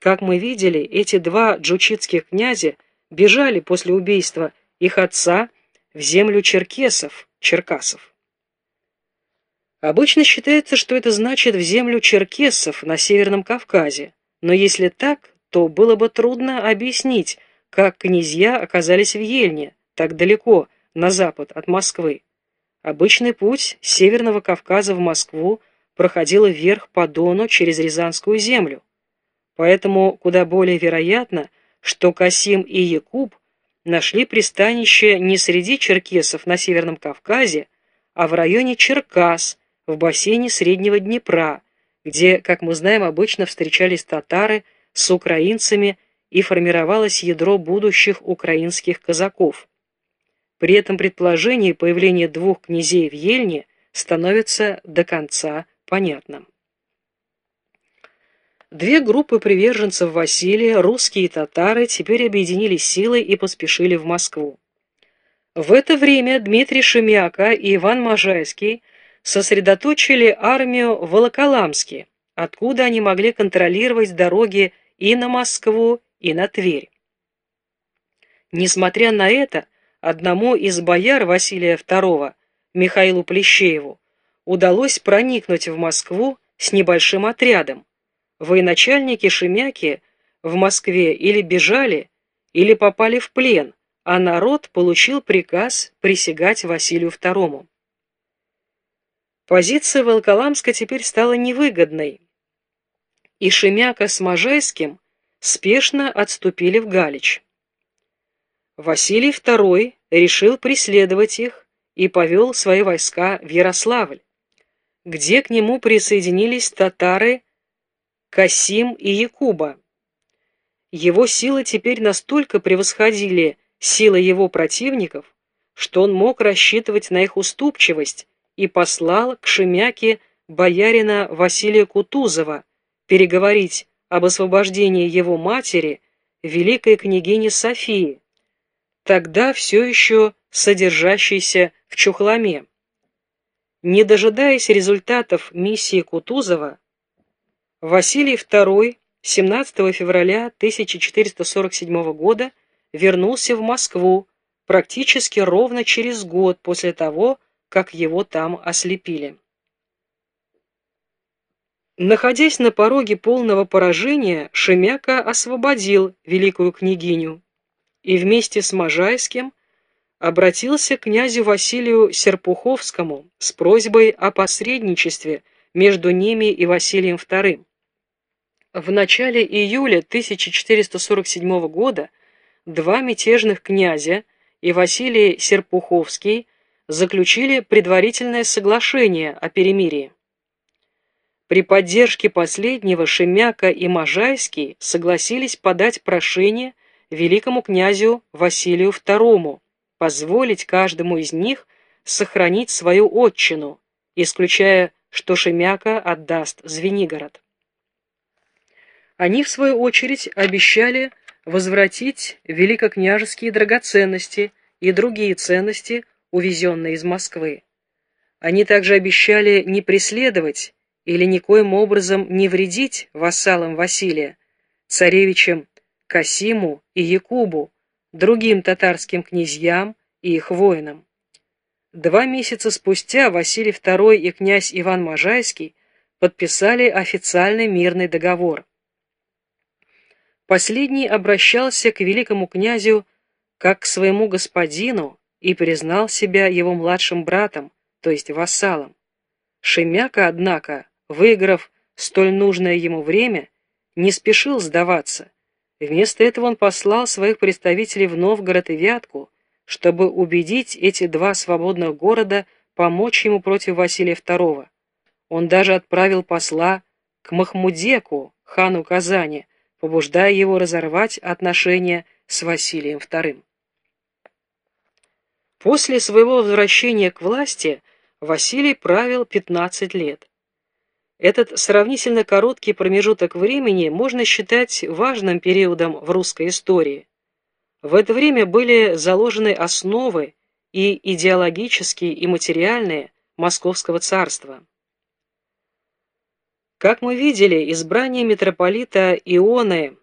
Как мы видели, эти два джучитских князя бежали после убийства их отца в землю черкесов, черкасов. Обычно считается, что это значит в землю черкесов на Северном Кавказе, но если так, то было бы трудно объяснить, как князья оказались в Ельне, так далеко, на запад от Москвы. Обычный путь с Северного Кавказа в Москву проходил вверх по Дону через Рязанскую землю. Поэтому куда более вероятно, что Касим и Якуб нашли пристанище не среди черкесов на Северном Кавказе, а в районе Черкас, в бассейне Среднего Днепра, где, как мы знаем, обычно встречались татары с украинцами и формировалось ядро будущих украинских казаков. При этом предположение появления двух князей в Ельне становится до конца понятным. Две группы приверженцев Василия, русские и татары, теперь объединились силой и поспешили в Москву. В это время Дмитрий Шемяка и Иван Можайский сосредоточили армию в Волоколамске, откуда они могли контролировать дороги и на Москву, и на Тверь. Несмотря на это, одному из бояр Василия II, Михаилу Плещееву, удалось проникнуть в Москву с небольшим отрядом. Военачальники Шемяки в Москве или бежали, или попали в плен, а народ получил приказ присягать Василию II. Позиция Волколамска теперь стала невыгодной, и Шемяка с Можайским спешно отступили в Галич. Василий II решил преследовать их и повел свои войска в Ярославль, где к нему присоединились татары Касим и Якуба. Его силы теперь настолько превосходили силы его противников, что он мог рассчитывать на их уступчивость и послал к Шемяке боярина Василия Кутузова переговорить об освобождении его матери, великой княгини Софии, тогда все еще содержащейся в Чухломе. Не дожидаясь результатов миссии Кутузова, Василий II 17 февраля 1447 года вернулся в Москву практически ровно через год после того, как его там ослепили. Находясь на пороге полного поражения, Шемяка освободил великую княгиню и вместе с Можайским обратился к князю Василию Серпуховскому с просьбой о посредничестве между ними и Василием II. В начале июля 1447 года два мятежных князя и Василий Серпуховский заключили предварительное соглашение о перемирии. При поддержке последнего Шемяка и Можайский согласились подать прошение великому князю Василию II позволить каждому из них сохранить свою отчину, исключая, что Шемяка отдаст Звенигород. Они, в свою очередь, обещали возвратить великокняжеские драгоценности и другие ценности, увезенные из Москвы. Они также обещали не преследовать или никоим образом не вредить вассалам Василия, царевичам Касиму и Якубу, другим татарским князьям и их воинам. Два месяца спустя Василий II и князь Иван Можайский подписали официальный мирный договор. Последний обращался к великому князю как к своему господину и признал себя его младшим братом, то есть вассалом. Шемяка, однако, выиграв столь нужное ему время, не спешил сдаваться Вместо этого он послал своих представителей в Новгород и Вятку, чтобы убедить эти два свободных города помочь ему против Василия II. Он даже отправил посла к Махмудеку, хану Казани, побуждая его разорвать отношения с Василием II. После своего возвращения к власти Василий правил 15 лет. Этот сравнительно короткий промежуток времени можно считать важным периодом в русской истории. В это время были заложены основы и идеологические, и материальные Московского царства. Как мы видели, избрание митрополита Ионы